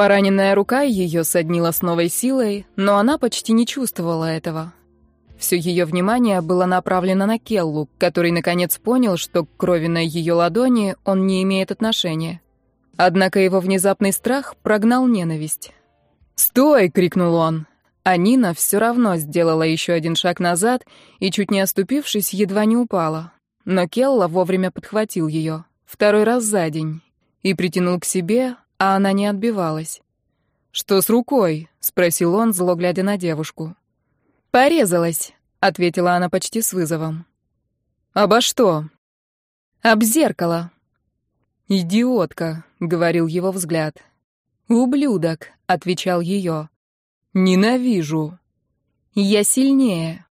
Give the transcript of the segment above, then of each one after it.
Пораненная рука ее соднила с новой силой, но она почти не чувствовала этого. Все ее внимание было направлено на Келлу, который наконец понял, что к крови на ее ладони он не имеет отношения. Однако его внезапный страх прогнал ненависть. «Стой!» — крикнул он. А Нина все равно сделала еще один шаг назад и, чуть не оступившись, едва не упала. Но Келла вовремя подхватил ее, второй раз за день, и притянул к себе, а она не отбивалась. «Что с рукой?» — спросил он, зло глядя на девушку. «Порезалась», — ответила она почти с вызовом. «Обо что?» «Об зеркало». «Идиотка», — говорил его взгляд. «Ублюдок», — отвечал ее. «Ненавижу». «Я сильнее».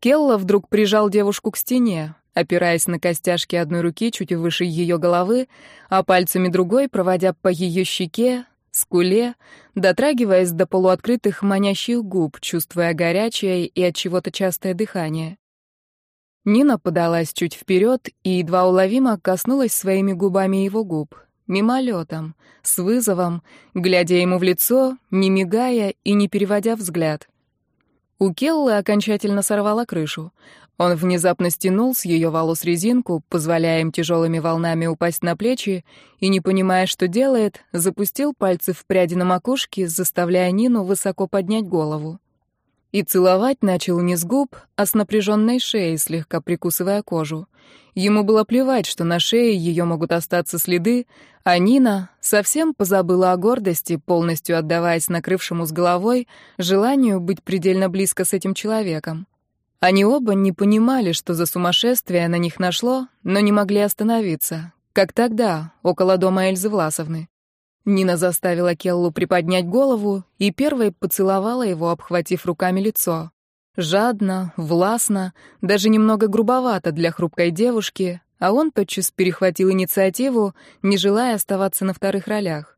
Келла вдруг прижал девушку к стене, опираясь на костяшки одной руки чуть выше ее головы, а пальцами другой проводя по ее щеке, скуле, дотрагиваясь до полуоткрытых манящих губ, чувствуя горячее и от чего-то частое дыхание. Нина подалась чуть вперед и едва уловимо коснулась своими губами его губ, мимолетом, с вызовом, глядя ему в лицо, не мигая и не переводя взгляд. У Келлы окончательно сорвала крышу. Он внезапно стянул с ее волос резинку, позволяя им тяжелыми волнами упасть на плечи, и, не понимая, что делает, запустил пальцы в пряди на макушке, заставляя Нину высоко поднять голову. И целовать начал не с губ, а с напряженной шеей, слегка прикусывая кожу. Ему было плевать, что на шее ее могут остаться следы, а Нина совсем позабыла о гордости, полностью отдаваясь накрывшему с головой желанию быть предельно близко с этим человеком. Они оба не понимали, что за сумасшествие на них нашло, но не могли остановиться, как тогда, около дома Эльзы Власовны. Нина заставила Келлу приподнять голову и первой поцеловала его, обхватив руками лицо. Жадно, властно, даже немного грубовато для хрупкой девушки, а он тотчас перехватил инициативу, не желая оставаться на вторых ролях.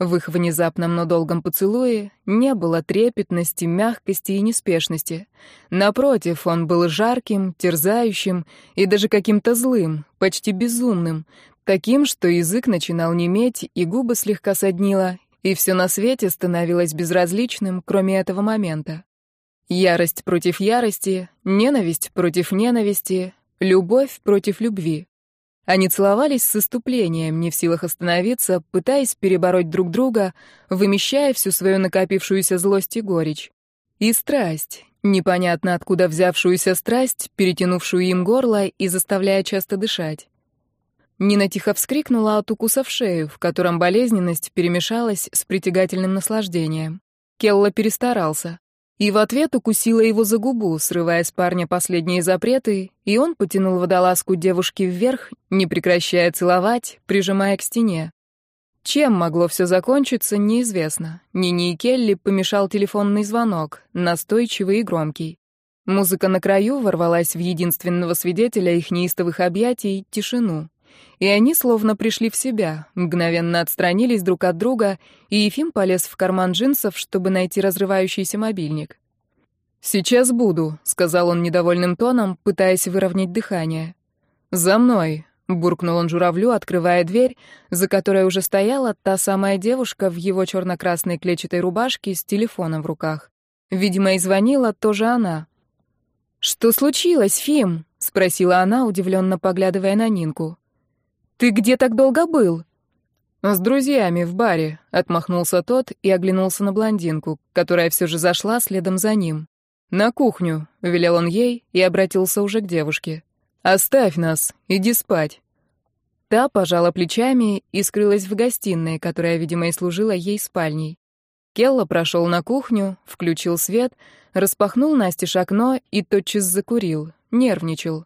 В их внезапном, но долгом поцелуе не было трепетности, мягкости и неспешности. Напротив, он был жарким, терзающим и даже каким-то злым, почти безумным, таким, что язык начинал неметь, и губы слегка соднило, и все на свете становилось безразличным, кроме этого момента. Ярость против ярости, ненависть против ненависти, любовь против любви. Они целовались с иступлением, не в силах остановиться, пытаясь перебороть друг друга, вымещая всю свою накопившуюся злость и горечь. И страсть, непонятно откуда взявшуюся страсть, перетянувшую им горло и заставляя часто дышать. Нина тихо вскрикнула от укуса в шею, в котором болезненность перемешалась с притягательным наслаждением. Келла перестарался и в ответ укусила его за губу, срывая с парня последние запреты, и он потянул водолазку девушки вверх, не прекращая целовать, прижимая к стене. Чем могло все закончиться, неизвестно. Нине и Келли помешал телефонный звонок, настойчивый и громкий. Музыка на краю ворвалась в единственного свидетеля их неистовых объятий — тишину. И они словно пришли в себя, мгновенно отстранились друг от друга, и Ефим полез в карман джинсов, чтобы найти разрывающийся мобильник. «Сейчас буду», — сказал он недовольным тоном, пытаясь выровнять дыхание. «За мной», — буркнул он журавлю, открывая дверь, за которой уже стояла та самая девушка в его черно-красной клетчатой рубашке с телефоном в руках. Видимо, и звонила тоже она. «Что случилось, Фим?» — спросила она, удивленно поглядывая на Нинку. «Ты где так долго был?» «С друзьями в баре», — отмахнулся тот и оглянулся на блондинку, которая все же зашла следом за ним. «На кухню», — велел он ей и обратился уже к девушке. «Оставь нас, иди спать». Та пожала плечами и скрылась в гостиной, которая, видимо, и служила ей спальней. Келла прошел на кухню, включил свет, распахнул настежь окно и тотчас закурил, нервничал.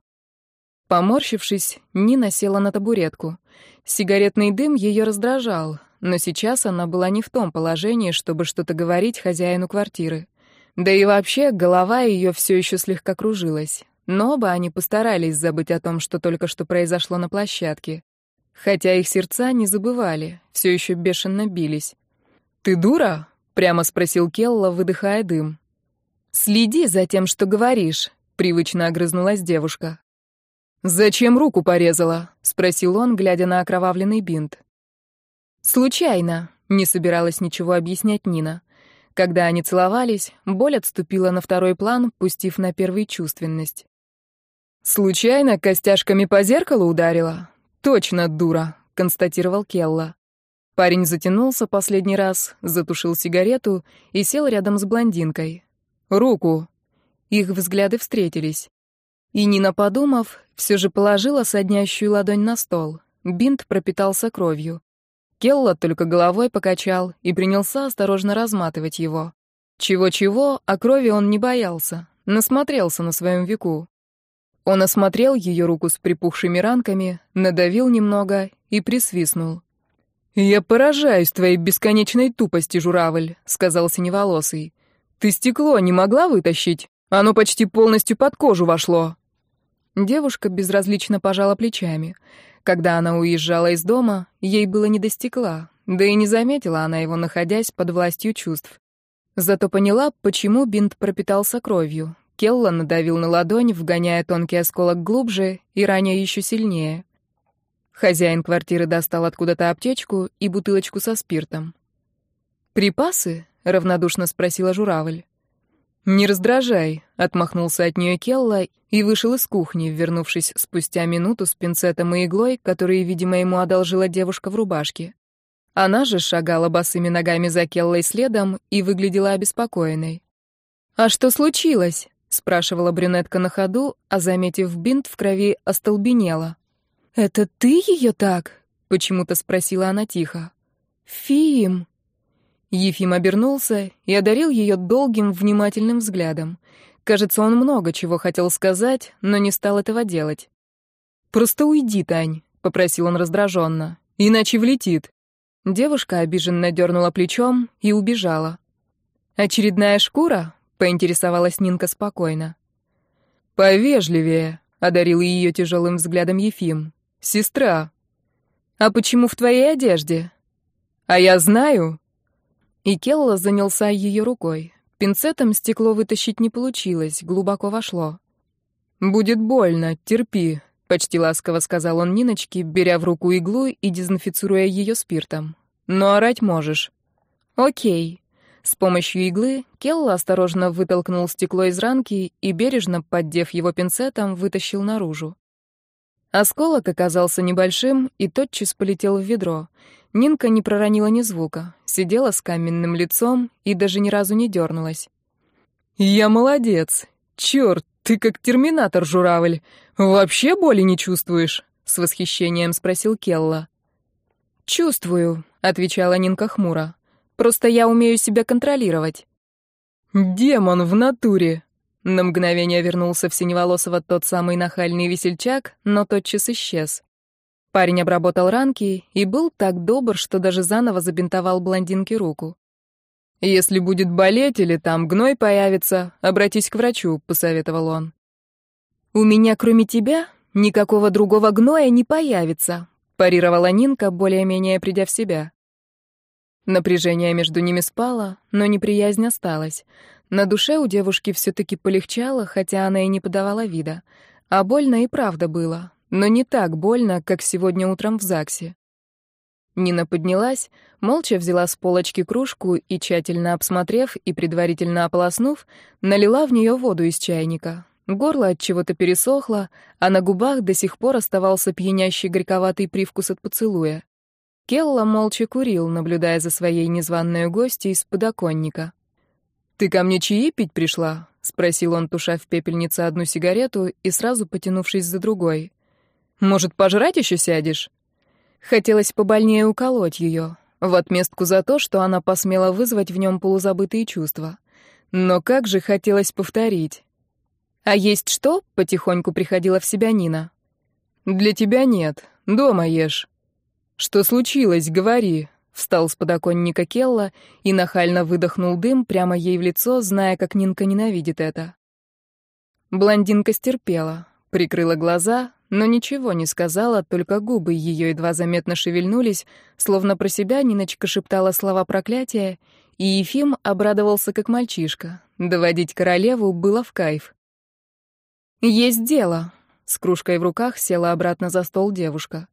Поморщившись, Нина села на табуретку. Сигаретный дым ее раздражал, но сейчас она была не в том положении, чтобы что-то говорить хозяину квартиры. Да и вообще, голова ее все еще слегка кружилась. Но оба они постарались забыть о том, что только что произошло на площадке. Хотя их сердца не забывали, все еще бешено бились. «Ты дура?» — прямо спросил Келла, выдыхая дым. «Следи за тем, что говоришь», — привычно огрызнулась девушка. «Зачем руку порезала?» — спросил он, глядя на окровавленный бинт. «Случайно», Не собиралась ничего объяснять Нина. Когда они целовались, боль отступила на второй план, пустив на первый чувственность. «Случайно костяшками по зеркалу ударила? Точно дура», — констатировал Келла. Парень затянулся последний раз, затушил сигарету и сел рядом с блондинкой. «Руку!» Их взгляды встретились. И Нина, подумав, все же положила соднящую ладонь на стол. Бинт пропитался кровью. Келла только головой покачал и принялся осторожно разматывать его. Чего-чего, а крови он не боялся, насмотрелся на своем веку. Он осмотрел ее руку с припухшими ранками, надавил немного и присвистнул. «Я поражаюсь твоей бесконечной тупости, журавль», — сказал синеволосый. «Ты стекло не могла вытащить? Оно почти полностью под кожу вошло». Девушка безразлично пожала плечами. Когда она уезжала из дома, ей было не до стекла, да и не заметила она его, находясь под властью чувств. Зато поняла, почему бинт пропитался кровью. Келла надавил на ладонь, вгоняя тонкий осколок глубже и ранее еще сильнее. Хозяин квартиры достал откуда-то аптечку и бутылочку со спиртом. «Припасы?» — равнодушно спросила журавль. «Не раздражай», — отмахнулся от нее Келла и вышел из кухни, вернувшись спустя минуту с пинцетом и иглой, которые, видимо, ему одолжила девушка в рубашке. Она же шагала босыми ногами за Келлой следом и выглядела обеспокоенной. «А что случилось?» — спрашивала брюнетка на ходу, а, заметив бинт в крови, остолбенела. «Это ты ее так?» — почему-то спросила она тихо. «Фим!» Ефим обернулся и одарил ее долгим, внимательным взглядом. Кажется, он много чего хотел сказать, но не стал этого делать. «Просто уйди, Тань», — попросил он раздраженно, — «иначе влетит». Девушка обиженно дернула плечом и убежала. «Очередная шкура?» — поинтересовалась Нинка спокойно. «Повежливее», — одарил ее тяжелым взглядом Ефим. «Сестра». «А почему в твоей одежде?» «А я знаю». И Келла занялся ее рукой. Пинцетом стекло вытащить не получилось, глубоко вошло. «Будет больно, терпи», — почти ласково сказал он Ниночке, беря в руку иглу и дезинфицируя ее спиртом. «Но орать можешь». «Окей». С помощью иглы Келла осторожно вытолкнул стекло из ранки и, бережно поддев его пинцетом, вытащил наружу. Осколок оказался небольшим и тотчас полетел в ведро. Нинка не проронила ни звука, сидела с каменным лицом и даже ни разу не дернулась. «Я молодец! Черт, ты как терминатор, журавль! Вообще боли не чувствуешь?» — с восхищением спросил Келла. «Чувствую», — отвечала Нинка хмуро. «Просто я умею себя контролировать». «Демон в натуре!» На мгновение вернулся в Синеволосого тот самый нахальный весельчак, но тотчас исчез. Парень обработал ранки и был так добр, что даже заново забинтовал блондинке руку. «Если будет болеть или там гной появится, обратись к врачу», — посоветовал он. «У меня, кроме тебя, никакого другого гноя не появится», — парировала Нинка, более-менее придя в себя. Напряжение между ними спало, но неприязнь осталась. На душе у девушки все-таки полегчало, хотя она и не подавала вида. А больно и правда было, но не так больно, как сегодня утром в ЗАГСе. Нина поднялась, молча взяла с полочки кружку и, тщательно обсмотрев и предварительно ополоснув, налила в нее воду из чайника. Горло от чего-то пересохло, а на губах до сих пор оставался пьянящий горьковатый привкус от поцелуя. Келла молча курил, наблюдая за своей незваной гостьей из подоконника. «Ты ко мне чаи пить пришла?» — спросил он, туша в пепельнице одну сигарету и сразу потянувшись за другой. «Может, пожрать еще сядешь?» Хотелось побольнее уколоть ее, в отместку за то, что она посмела вызвать в нем полузабытые чувства. Но как же хотелось повторить. «А есть что?» — потихоньку приходила в себя Нина. «Для тебя нет. Дома ешь». «Что случилось? Говори», Встал с подоконника Келла и нахально выдохнул дым прямо ей в лицо, зная, как Нинка ненавидит это. Блондинка стерпела, прикрыла глаза, но ничего не сказала, только губы ее едва заметно шевельнулись, словно про себя Ниночка шептала слова проклятия, и Ефим обрадовался как мальчишка. Доводить королеву было в кайф. «Есть дело», — с кружкой в руках села обратно за стол девушка.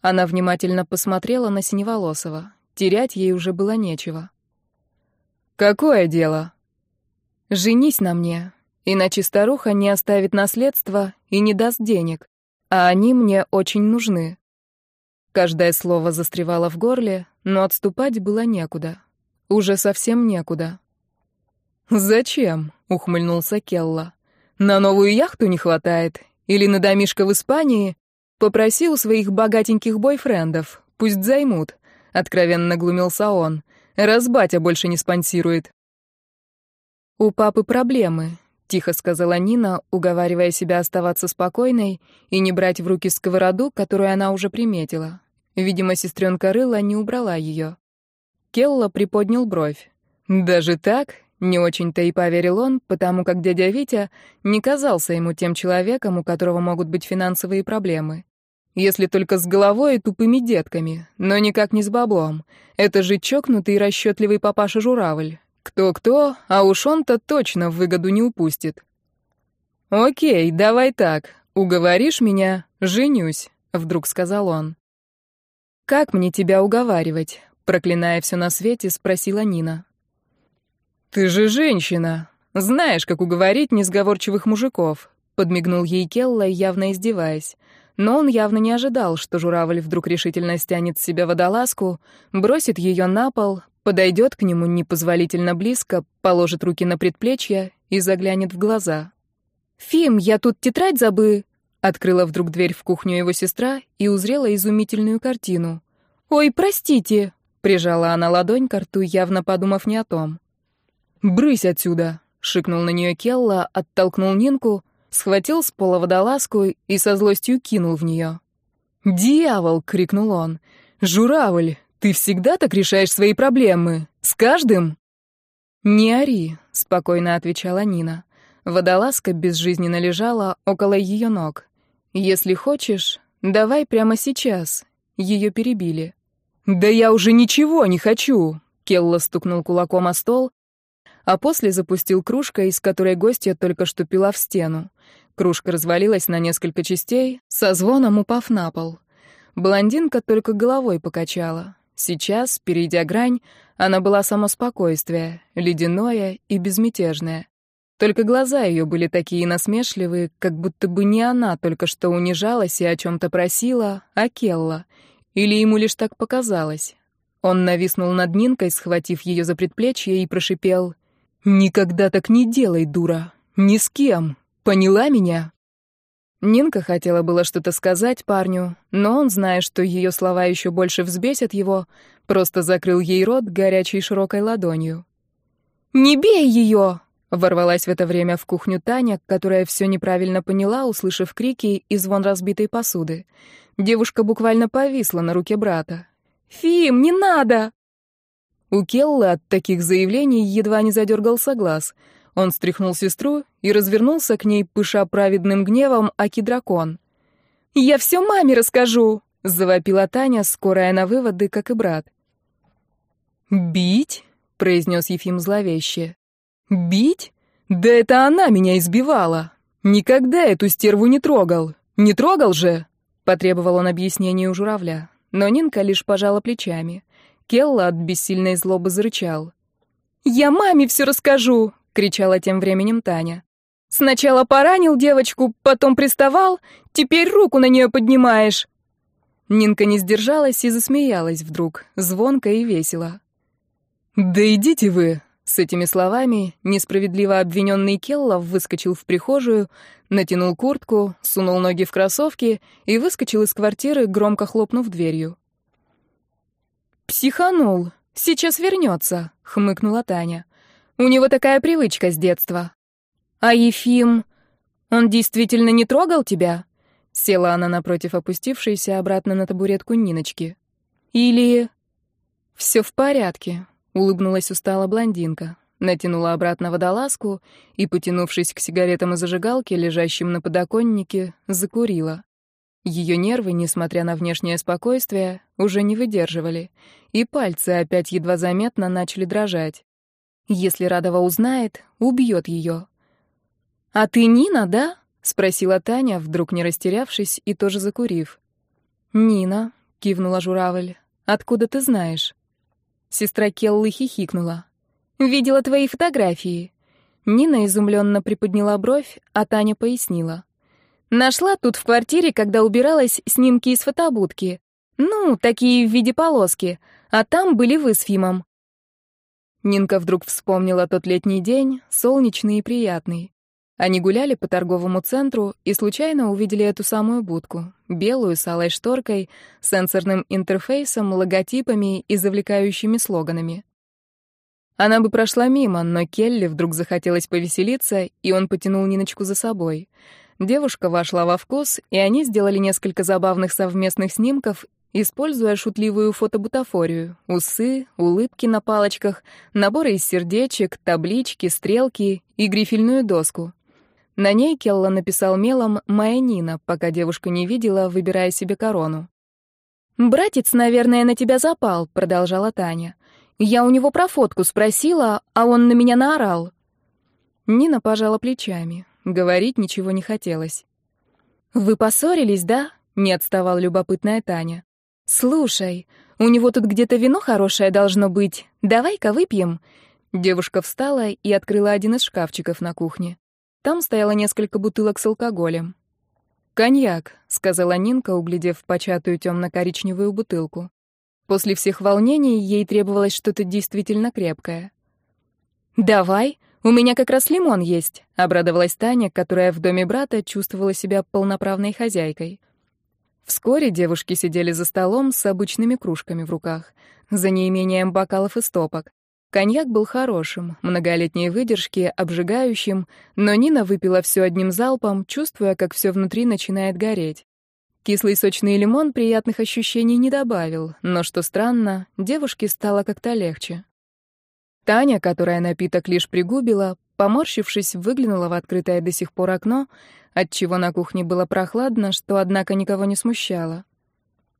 Она внимательно посмотрела на Синеволосова. Терять ей уже было нечего. «Какое дело?» «Женись на мне, иначе старуха не оставит наследства и не даст денег, а они мне очень нужны». Каждое слово застревало в горле, но отступать было некуда. Уже совсем некуда. «Зачем?» — ухмыльнулся Келла. «На новую яхту не хватает? Или на домишко в Испании? Попроси у своих богатеньких бойфрендов, пусть займут», — откровенно глумился он. «Раз батя больше не спонсирует». «У папы проблемы», — тихо сказала Нина, уговаривая себя оставаться спокойной и не брать в руки сковороду, которую она уже приметила. Видимо, сестренка Рыла не убрала ее. Келла приподнял бровь. «Даже так?» — не очень-то и поверил он, потому как дядя Витя не казался ему тем человеком, у которого могут быть финансовые проблемы. Если только с головой и тупыми детками, но никак не с баблом. Это же чокнутый и расчетливый папаша-журавль. Кто-кто, а уж он-то точно в выгоду не упустит. «Окей, давай так. Уговоришь меня? Женюсь», — вдруг сказал он. «Как мне тебя уговаривать?» Проклиная все на свете, спросила Нина. «Ты же женщина. Знаешь, как уговорить несговорчивых мужиков», — подмигнул ей Келла, явно издеваясь. Но он явно не ожидал, что журавль вдруг решительно стянет с себя водолазку, бросит ее на пол, подойдет к нему непозволительно близко, положит руки на предплечье и заглянет в глаза. «Фим, я тут тетрадь забы...» Открыла вдруг дверь в кухню его сестра и узрела изумительную картину. «Ой, простите!» Прижала она ладонь к рту, явно подумав не о том. «Брысь отсюда!» — шикнул на нее Келла, оттолкнул Нинку, схватил с пола водолазку и со злостью кинул в нее. «Дьявол!» — крикнул он. «Журавль, ты всегда так решаешь свои проблемы? С каждым?» «Не ори», — спокойно отвечала Нина. Водолазка безжизненно лежала около ее ног. «Если хочешь, давай прямо сейчас». Ее перебили. «Да я уже ничего не хочу!» Келла стукнул кулаком о стол, а после запустил кружкой, из которой гостья только что пила в стену. Кружка развалилась на несколько частей, со звоном упав на пол. Блондинка только головой покачала. Сейчас, перейдя грань, она была само спокойствие, ледяное и безмятежное. Только глаза ее были такие насмешливые, как будто бы не она только что унижалась и о чем-то просила, а Келла — или ему лишь так показалось? Он нависнул над Нинкой, схватив ее за предплечье, и прошипел. «Никогда так не делай, дура! Ни с кем! Поняла меня?» Нинка хотела было что-то сказать парню, но он, зная, что ее слова еще больше взбесят его, просто закрыл ей рот горячей широкой ладонью. «Не бей ее!» — ворвалась в это время в кухню Таня, которая все неправильно поняла, услышав крики и звон разбитой посуды. Девушка буквально повисла на руке брата. «Фим, не надо!» У Келла от таких заявлений едва не задергался глаз. Он стряхнул сестру и развернулся к ней, пыша праведным гневом, аки дракон. «Я все маме расскажу!» — завопила Таня, скорая на выводы, как и брат. «Бить?» — произнес Ефим зловеще. «Бить? Да это она меня избивала! Никогда эту стерву не трогал! Не трогал же!» Потребовал он объяснения у журавля, но Нинка лишь пожала плечами. Келла от бессильной злобы зарычал. «Я маме все расскажу!» — кричала тем временем Таня. «Сначала поранил девочку, потом приставал, теперь руку на нее поднимаешь!» Нинка не сдержалась и засмеялась вдруг, звонко и весело. «Да идите вы!» С этими словами несправедливо обвиненный Келлов выскочил в прихожую, натянул куртку, сунул ноги в кроссовки и выскочил из квартиры, громко хлопнув дверью. «Психанул. Сейчас вернется», — хмыкнула Таня. «У него такая привычка с детства». «А Ефим, он действительно не трогал тебя?» Села она напротив опустившейся обратно на табуретку Ниночки. «Или...» «Все в порядке», Улыбнулась устало блондинка, натянула обратно водолазку и, потянувшись к сигаретам и зажигалке, лежащим на подоконнике, закурила. Ее нервы, несмотря на внешнее спокойствие, уже не выдерживали, и пальцы опять едва заметно начали дрожать. Если Радова узнает, убьет ее. «А ты Нина, да?» — спросила Таня, вдруг не растерявшись и тоже закурив. «Нина», — кивнула журавль, — «откуда ты знаешь?» Сестра Келлы хихикнула. «Видела твои фотографии». Нина изумленно приподняла бровь, а Таня пояснила. «Нашла тут в квартире, когда убиралась, снимки из фотобудки. Ну, такие в виде полоски, а там были вы с Фимом». Нинка вдруг вспомнила тот летний день, солнечный и приятный. Они гуляли по торговому центру и случайно увидели эту самую будку, белую с алой шторкой, сенсорным интерфейсом, логотипами и завлекающими слоганами. Она бы прошла мимо, но Келли вдруг захотелось повеселиться, и он потянул Ниночку за собой. Девушка вошла во вкус, и они сделали несколько забавных совместных снимков, используя шутливую фотобутафорию: усы, улыбки на палочках, наборы из сердечек, таблички, стрелки и грифельную доску. На ней Келла написал мелом «Моя Нина», пока девушка не видела, выбирая себе корону. «Братец, наверное, на тебя запал», — продолжала Таня. «Я у него про фотку спросила, а он на меня наорал». Нина пожала плечами. Говорить ничего не хотелось. «Вы поссорились, да?» — не отставала любопытная Таня. «Слушай, у него тут где-то вино хорошее должно быть. Давай-ка выпьем». Девушка встала и открыла один из шкафчиков на кухне. Там стояло несколько бутылок с алкоголем. «Коньяк», — сказала Нинка, углядев початую темно-коричневую бутылку. После всех волнений ей требовалось что-то действительно крепкое. «Давай, у меня как раз лимон есть», — обрадовалась Таня, которая в доме брата чувствовала себя полноправной хозяйкой. Вскоре девушки сидели за столом с обычными кружками в руках, за неимением бокалов и стопок. Коньяк был хорошим, многолетней выдержки, обжигающим, но Нина выпила все одним залпом, чувствуя, как все внутри начинает гореть. Кислый сочный лимон приятных ощущений не добавил, но, что странно, девушке стало как-то легче. Таня, которая напиток лишь пригубила, поморщившись, выглянула в открытое до сих пор окно, отчего на кухне было прохладно, что, однако, никого не смущало.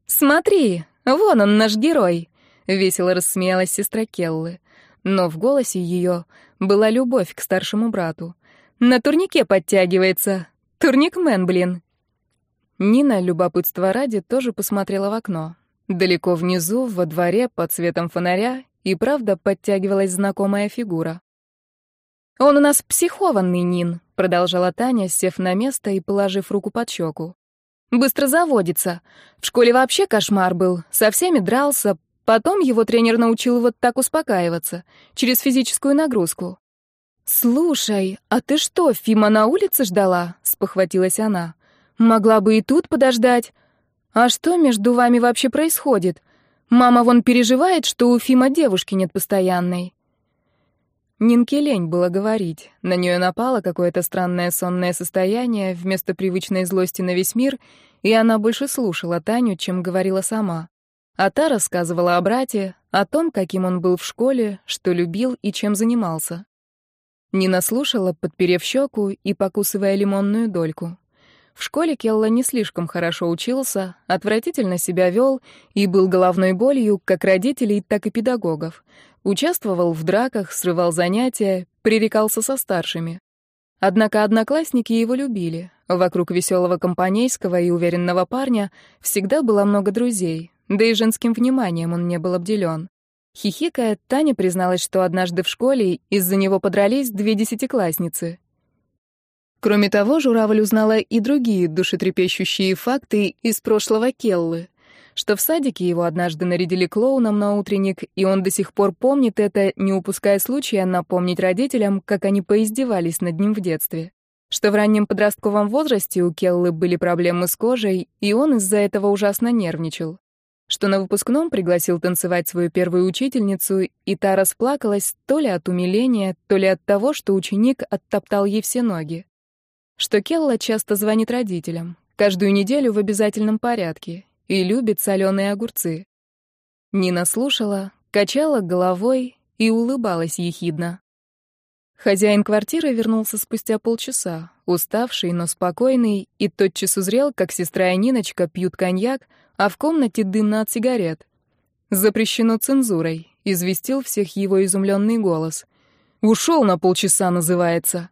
«Смотри, вон он, наш герой!» — весело рассмеялась сестра Келлы но в голосе ее была любовь к старшему брату. «На турнике подтягивается. Турникмен, блин!» Нина, любопытство ради, тоже посмотрела в окно. Далеко внизу, во дворе, под светом фонаря, и правда подтягивалась знакомая фигура. «Он у нас психованный, Нин», — продолжала Таня, сев на место и положив руку под щеку. «Быстро заводится. В школе вообще кошмар был. Со всеми дрался, Потом его тренер научил вот так успокаиваться, через физическую нагрузку. «Слушай, а ты что, Фима на улице ждала?» — спохватилась она. «Могла бы и тут подождать. А что между вами вообще происходит? Мама вон переживает, что у Фима девушки нет постоянной». Нинке лень было говорить. На нее напало какое-то странное сонное состояние вместо привычной злости на весь мир, и она больше слушала Таню, чем говорила сама. А та рассказывала о брате, о том, каким он был в школе, что любил и чем занимался. Нина слушала, подперев щеку и покусывая лимонную дольку. В школе Келла не слишком хорошо учился, отвратительно себя вел и был головной болью как родителей, так и педагогов. Участвовал в драках, срывал занятия, пререкался со старшими. Однако одноклассники его любили. Вокруг веселого компанейского и уверенного парня всегда было много друзей, да и женским вниманием он не был обделен. Хихикая, Таня призналась, что однажды в школе из-за него подрались две десятиклассницы. Кроме того, Журавль узнала и другие душетрепещущие факты из прошлого Келлы, что в садике его однажды нарядили клоуном на утренник, и он до сих пор помнит это, не упуская случая напомнить родителям, как они поиздевались над ним в детстве. Что в раннем подростковом возрасте у Келлы были проблемы с кожей, и он из-за этого ужасно нервничал что на выпускном пригласил танцевать свою первую учительницу, и та расплакалась то ли от умиления, то ли от того, что ученик оттоптал ей все ноги. Что Келла часто звонит родителям, каждую неделю в обязательном порядке, и любит соленые огурцы. Нина слушала, качала головой и улыбалась ехидно. Хозяин квартиры вернулся спустя полчаса, уставший, но спокойный, и тотчас узрел, как сестра и Ниночка пьют коньяк, а в комнате дымно от сигарет. «Запрещено цензурой», — известил всех его изумленный голос. «Ушел на полчаса, называется».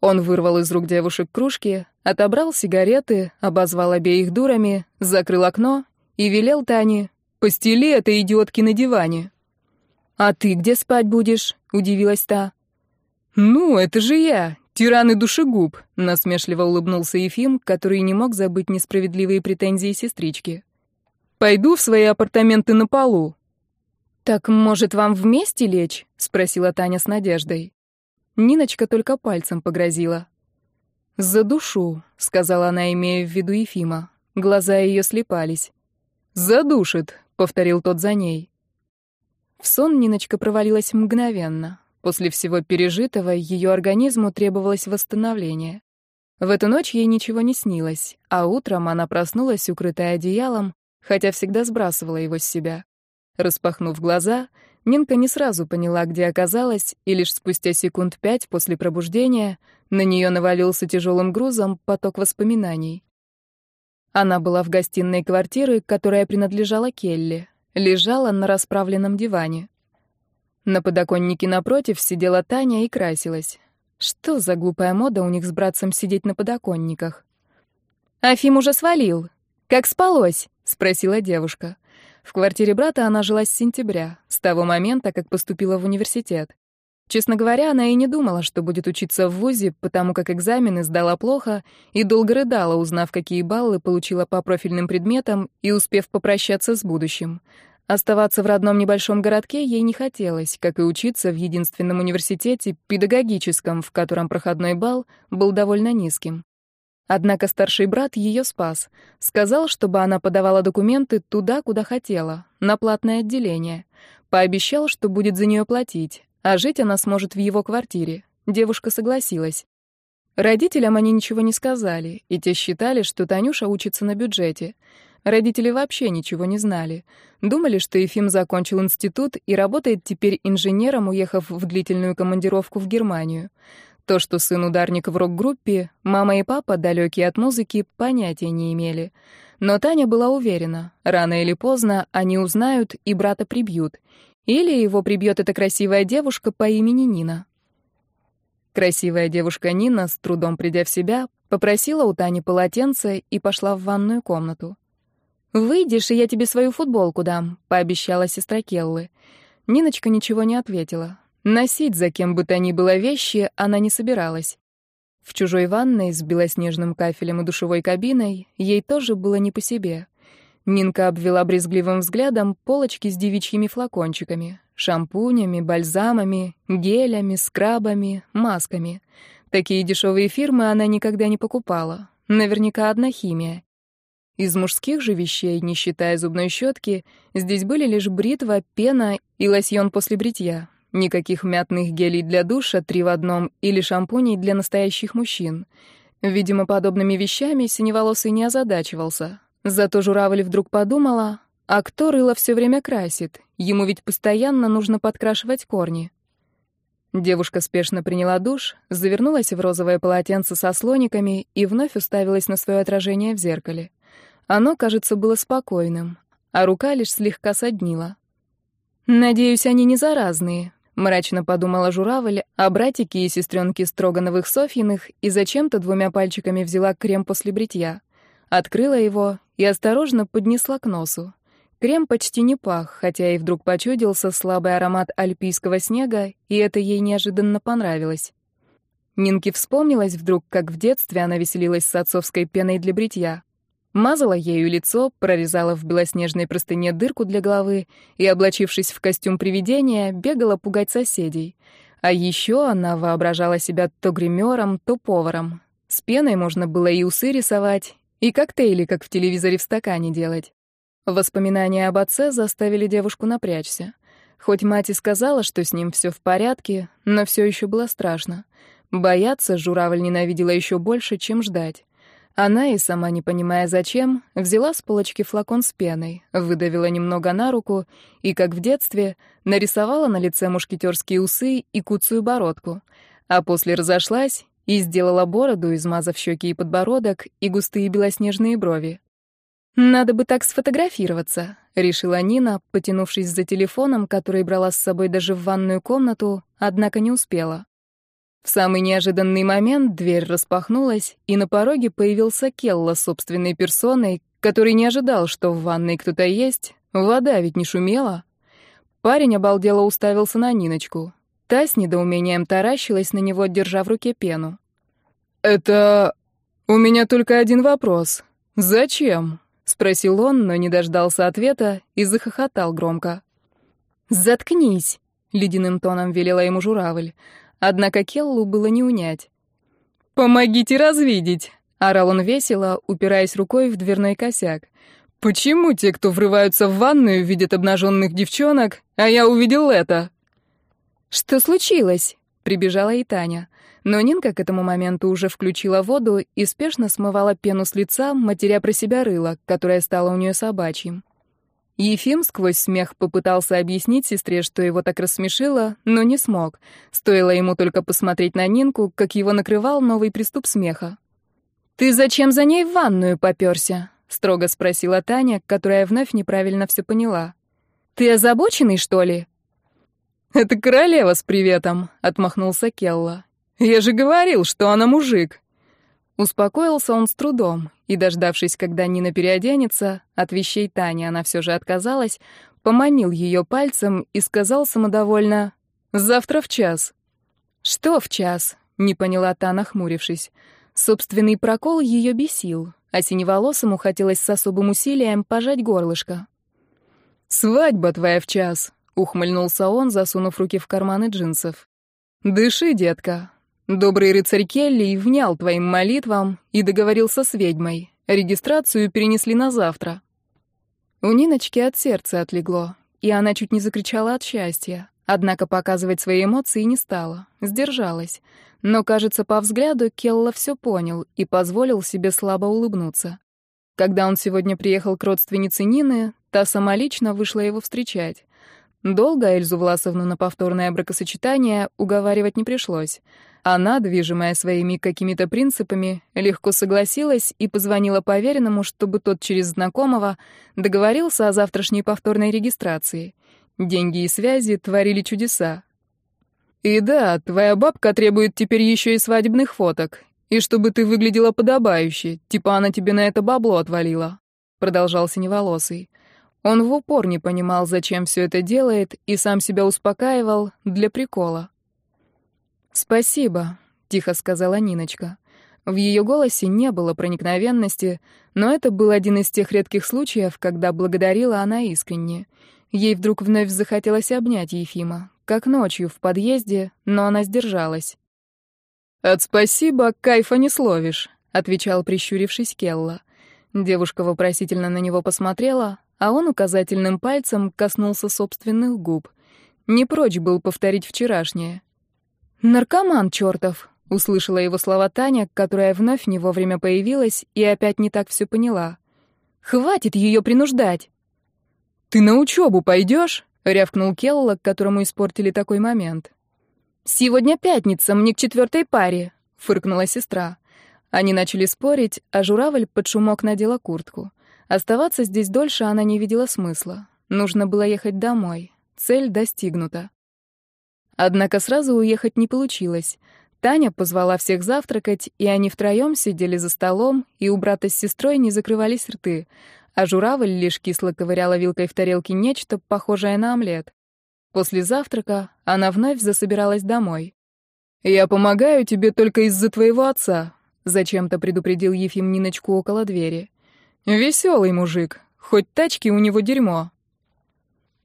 Он вырвал из рук девушек кружки, отобрал сигареты, обозвал обеих дурами, закрыл окно и велел Тане «Постели этой идиотки на диване». «А ты где спать будешь?» — удивилась та. «Ну, это же я, тиран и душегуб», — насмешливо улыбнулся Ефим, который не мог забыть несправедливые претензии сестрички. «Пойду в свои апартаменты на полу». «Так, может, вам вместе лечь?» — спросила Таня с надеждой. Ниночка только пальцем погрозила. «За душу», — сказала она, имея в виду Ефима. Глаза ее слепались. «Задушит», — повторил тот за ней. В сон Ниночка провалилась мгновенно. После всего пережитого ее организму требовалось восстановление. В эту ночь ей ничего не снилось, а утром она проснулась, укрытая одеялом, хотя всегда сбрасывала его с себя. Распахнув глаза, Нинка не сразу поняла, где оказалась, и лишь спустя секунд пять после пробуждения на нее навалился тяжелым грузом поток воспоминаний. Она была в гостиной квартиры, которая принадлежала Келли, лежала на расправленном диване. На подоконнике напротив сидела Таня и красилась. Что за глупая мода у них с братцем сидеть на подоконниках? «Афим уже свалил. Как спалось?» — спросила девушка. В квартире брата она жила с сентября, с того момента, как поступила в университет. Честно говоря, она и не думала, что будет учиться в ВУЗе, потому как экзамены сдала плохо и долго рыдала, узнав, какие баллы получила по профильным предметам и успев попрощаться с будущим. Оставаться в родном небольшом городке ей не хотелось, как и учиться в единственном университете, педагогическом, в котором проходной балл был довольно низким. Однако старший брат ее спас. Сказал, чтобы она подавала документы туда, куда хотела, на платное отделение. Пообещал, что будет за нее платить, а жить она сможет в его квартире. Девушка согласилась. Родителям они ничего не сказали, и те считали, что Танюша учится на бюджете — Родители вообще ничего не знали. Думали, что Ефим закончил институт и работает теперь инженером, уехав в длительную командировку в Германию. То, что сын ударник в рок-группе, мама и папа, далекие от музыки, понятия не имели. Но Таня была уверена, рано или поздно они узнают и брата прибьют. Или его прибьет эта красивая девушка по имени Нина. Красивая девушка Нина, с трудом придя в себя, попросила у Тани полотенце и пошла в ванную комнату. «Выйдешь, и я тебе свою футболку дам», — пообещала сестра Келлы. Ниночка ничего не ответила. Носить за кем бы то ни было вещи она не собиралась. В чужой ванной с белоснежным кафелем и душевой кабиной ей тоже было не по себе. Нинка обвела брезгливым взглядом полочки с девичьими флакончиками, шампунями, бальзамами, гелями, скрабами, масками. Такие дешевые фирмы она никогда не покупала. Наверняка одна химия. Из мужских же вещей, не считая зубной щетки, здесь были лишь бритва, пена и лосьон после бритья. Никаких мятных гелей для душа, три в одном, или шампуней для настоящих мужчин. Видимо, подобными вещами синеволосый не озадачивался. Зато журавль вдруг подумала, а кто рыло все время красит? Ему ведь постоянно нужно подкрашивать корни. Девушка спешно приняла душ, завернулась в розовое полотенце со слониками и вновь уставилась на свое отражение в зеркале. Оно, кажется, было спокойным, а рука лишь слегка соднила. «Надеюсь, они не заразные», — мрачно подумала журавль, а братики и сестренки Строгановых Софьиных и зачем-то двумя пальчиками взяла крем после бритья. Открыла его и осторожно поднесла к носу. Крем почти не пах, хотя и вдруг почудился слабый аромат альпийского снега, и это ей неожиданно понравилось. Нинке вспомнилось вдруг, как в детстве она веселилась с отцовской пеной для бритья. Мазала ею лицо, прорезала в белоснежной простыне дырку для головы и, облачившись в костюм привидения, бегала пугать соседей. А еще она воображала себя то гримером, то поваром. С пеной можно было и усы рисовать, и коктейли, как в телевизоре в стакане делать. Воспоминания об отце заставили девушку напрячься. Хоть мать и сказала, что с ним все в порядке, но все еще было страшно. Бояться журавль ненавидела еще больше, чем ждать. Она и сама не понимая зачем, взяла с полочки флакон с пеной, выдавила немного на руку и, как в детстве, нарисовала на лице мушкетерские усы и куцую бородку, а после разошлась и сделала бороду, измазав щеки и подбородок и густые белоснежные брови. «Надо бы так сфотографироваться», — решила Нина, потянувшись за телефоном, который брала с собой даже в ванную комнату, однако не успела. В самый неожиданный момент дверь распахнулась, и на пороге появился Келла собственной персоной, который не ожидал, что в ванной кто-то есть. Вода ведь не шумела. Парень обалдело уставился на Ниночку. Та с недоумением таращилась на него, держа в руке пену. «Это... у меня только один вопрос. Зачем?» — спросил он, но не дождался ответа и захохотал громко. «Заткнись!» — ледяным тоном велела ему журавль. Однако Келлу было не унять. «Помогите развидеть!» — орал он весело, упираясь рукой в дверной косяк. «Почему те, кто врываются в ванную, видят обнаженных девчонок, а я увидел это?» «Что случилось?» — прибежала и Таня. Но Нинка к этому моменту уже включила воду и спешно смывала пену с лица, матеря про себя рыло, которое стало у нее собачьим. Ефим сквозь смех попытался объяснить сестре, что его так рассмешило, но не смог. Стоило ему только посмотреть на Нинку, как его накрывал новый приступ смеха. «Ты зачем за ней в ванную попёрся?» — строго спросила Таня, которая вновь неправильно все поняла. «Ты озабоченный, что ли?» «Это королева с приветом», — отмахнулся Келла. «Я же говорил, что она мужик». Успокоился он с трудом, и, дождавшись, когда Нина переоденется, от вещей Тани она все же отказалась, поманил ее пальцем и сказал самодовольно «Завтра в час». «Что в час?» — не поняла та, нахмурившись. Собственный прокол ее бесил, а синеволосому хотелось с особым усилием пожать горлышко. «Свадьба твоя в час», Ухмыльнулся он, засунув руки в карманы джинсов. «Дыши, детка. Добрый рыцарь Келли внял твоим молитвам и договорился с ведьмой. Регистрацию перенесли на завтра». У Ниночки от сердца отлегло, и она чуть не закричала от счастья. Однако показывать свои эмоции не стала, сдержалась. Но, кажется, по взгляду Келла все понял и позволил себе слабо улыбнуться. Когда он сегодня приехал к родственнице Нины, та самолично вышла его встречать. Долго Эльзу Власовну на повторное бракосочетание уговаривать не пришлось. Она, движимая своими какими-то принципами, легко согласилась и позвонила поверенному, чтобы тот через знакомого договорился о завтрашней повторной регистрации. Деньги и связи творили чудеса. «И да, твоя бабка требует теперь еще и свадебных фоток. И чтобы ты выглядела подобающе, типа она тебе на это бабло отвалила», — продолжал Синеволосый. Он в упор не понимал, зачем все это делает, и сам себя успокаивал для прикола. «Спасибо», — тихо сказала Ниночка. В ее голосе не было проникновенности, но это был один из тех редких случаев, когда благодарила она искренне. Ей вдруг вновь захотелось обнять Ефима, как ночью в подъезде, но она сдержалась. «От спасибо кайфа не словишь», — отвечал, прищурившись Келла. Девушка вопросительно на него посмотрела, а он указательным пальцем коснулся собственных губ. Не прочь был повторить вчерашнее. «Наркоман чертов!» — услышала его слова Таня, которая вновь не вовремя появилась и опять не так все поняла. «Хватит ее принуждать!» «Ты на учебу пойдешь?» — рявкнул Келла, которому испортили такой момент. «Сегодня пятница, мне к четвертой паре», — фыркнула сестра. Они начали спорить, а журавль под шумок надела куртку. Оставаться здесь дольше она не видела смысла. Нужно было ехать домой. Цель достигнута. Однако сразу уехать не получилось. Таня позвала всех завтракать, и они втроем сидели за столом, и у брата с сестрой не закрывались рты, а журавль лишь кисло ковыряла вилкой в тарелке нечто, похожее на омлет. После завтрака она вновь засобиралась домой. «Я помогаю тебе только из-за твоего отца», — зачем-то предупредил Ефим Ниночку около двери. Веселый мужик, хоть тачки у него дерьмо.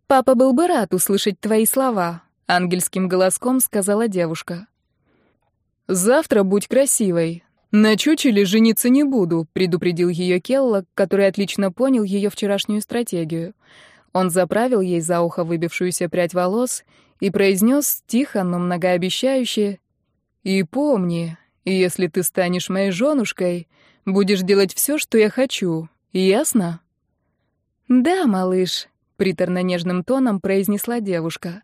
Папа был бы рад услышать твои слова, ангельским голоском сказала девушка. Завтра будь красивой. На чучеле жениться не буду, предупредил ее Келла, который отлично понял ее вчерашнюю стратегию. Он заправил ей за ухо выбившуюся прядь волос и произнес тихо, но многообещающе: "И помни, если ты станешь моей женушкой, будешь делать все, что я хочу, Ясно? Да, малыш, приторно-нежным тоном произнесла девушка.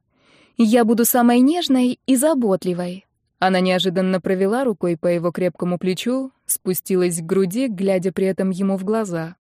Я буду самой нежной и заботливой. Она неожиданно провела рукой по его крепкому плечу, спустилась к груди, глядя при этом ему в глаза.